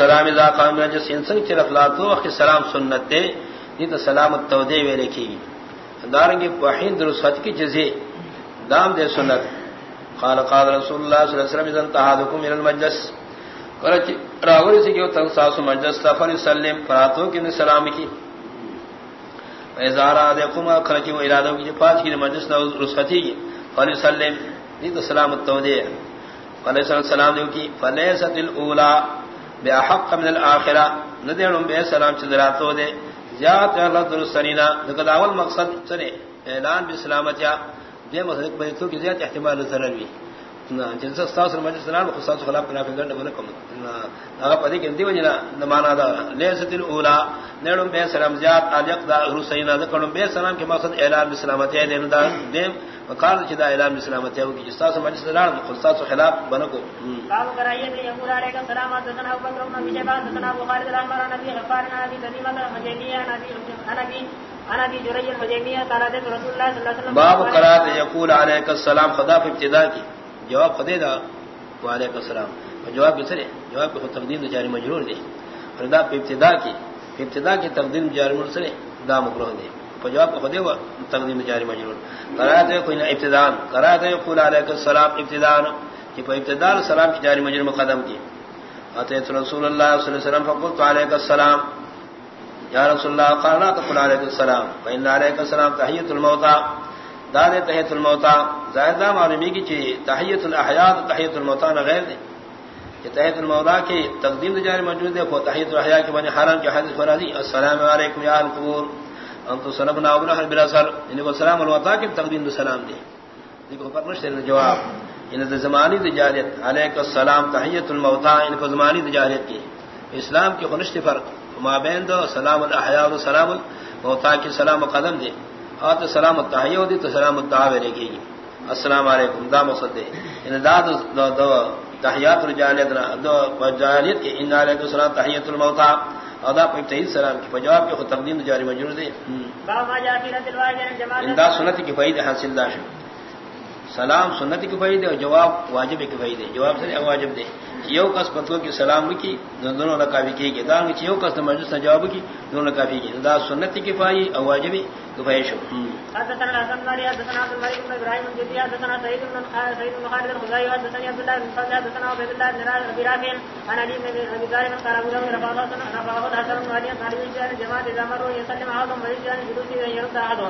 السلام اذا قام مجلس انسان چ رفلاتو وقت سلام سنت دے یہ تو سلام التودے وی لکھی۔ دارنگی وحین درست کی جزے، دام دے سنت۔ قال قال رسول اللہ صلی اللہ علیہ وسلم اذا انتهاكم الى المجلس۔ قال راوی سے کہ تن ساس مجلس فر سلم فراتو کی سلام کی۔ اذا اراد يقوم خرج ارادہ کی پاس کی مجلس رسختی فر سلم یہ تو سلام التودے۔ علیہ السلام دیو کی فلیست بے حق من الاخرہ ندیڑم بے سلام چندراتو دے. زیادت اللہ درستنینا دکت اول مقصد سنے. اعلان بسلامتیا. دے مصدق بہتو کی زیادت احتمال ضرر بھی جن سے استاذ مجلس سلام خصاص خلاف بنا فی گرد بلکم اگر پدی کہ دی وجنا نمانا دا لیست الاولا نیڑم بے سلام زیادت علیق دا رسینا دکڑم بے سلام کے مقصد اعلان بسلامتیا دے دیم وقال چدا اعلان اسلامت ہے کہ استاد مجلس استاد کے خلاف بنو کو قال کرائے کہ یقول علیہ السلام حدثنا ابو بکر بن شيبان حدثنا ابو خالد الاحمر عن ابي غفار الله صلى الله عليه وسلم باب قرات يقول عليك السلام خدا في ابتداء کی۔ جواب خدے دا، وعلیکم السلام. جواب کس نے جواب کو تقدیم جاری مجرور دے فردا في ابتداء کی ابتداء کی تقدیم جاری مجرور سے دا مکروہ دے جواب کو خدے ہوا تقدیم جاری مجرور. قرات ہے کوئی ابتداء قرات ہے قول علیک السلام ابتداء کہ کوئی ابتداء سلام کی جاری مجرور مقدم کی اتیت رسول اللہ صلی اللہ علیہ وسلم، فقلت علیک السلام. یا رسول اللہ قالنا قول علیک السلام. فإن علیک السلام تحیت الموتا داد تحیت الموتا زائدہ معلومی کی چی تحیت الاحیاء تحیت الموتا نہ غیر دے کہ تحیت الموتا کی تقدیم جاری موجود ہے وہ تحیت الاحیاء کے بنی حرام کے حدیث فرادی السلام علیکم یا القبور انت سلمنا ابن اهل بلا سر. یعنی ان کو سلام الوطا کی تقدیم سلام دی. دیکھو پر نشتے یعنی جواب. یعنی ان زمانی تجارت علیک السلام تحیت الموتا ان کو زمانی تجارت کی اسلام کی خنشت فرق. ما بین دو سلام الاحیاء و سلام الموتا کی سلام قدم دے اور تو سلام التحیہ دی تو سلام الدعوے لگے گی السلام علیکم دا مقصد دے ان داد دو دو تحیات رجالت دو جالیت کی ان علیکم السلام تحیت الموتا ادا کوئی تحید سلام کی جواب کے خود تقدیم جاری مجرور دے۔ اندا سنت کی فائد حاصل داش سلام سنت کی فائد اور جواب واجب کی فائد جواب سے واجب دے۔ یو کس پتو کی سلام کی دونوں نے کافی کی کہ کی یو کس مجلس جواب کی دونوں نے کافی کی۔ دا سنت کی فائد اور واجب کی فائد حدثنا حسن ماری حدثنا عبد بن بن حدثنا بن بن خالد حدثنا عبد الله بن حدثنا عبد الله بن ابي رافع، عن علي بن ابي طالب، قال ابو رفعه رفعه حسن عن علي بن جماعه اذا مروا يسلم احدهم ويجعل جلوسه يرد احدهم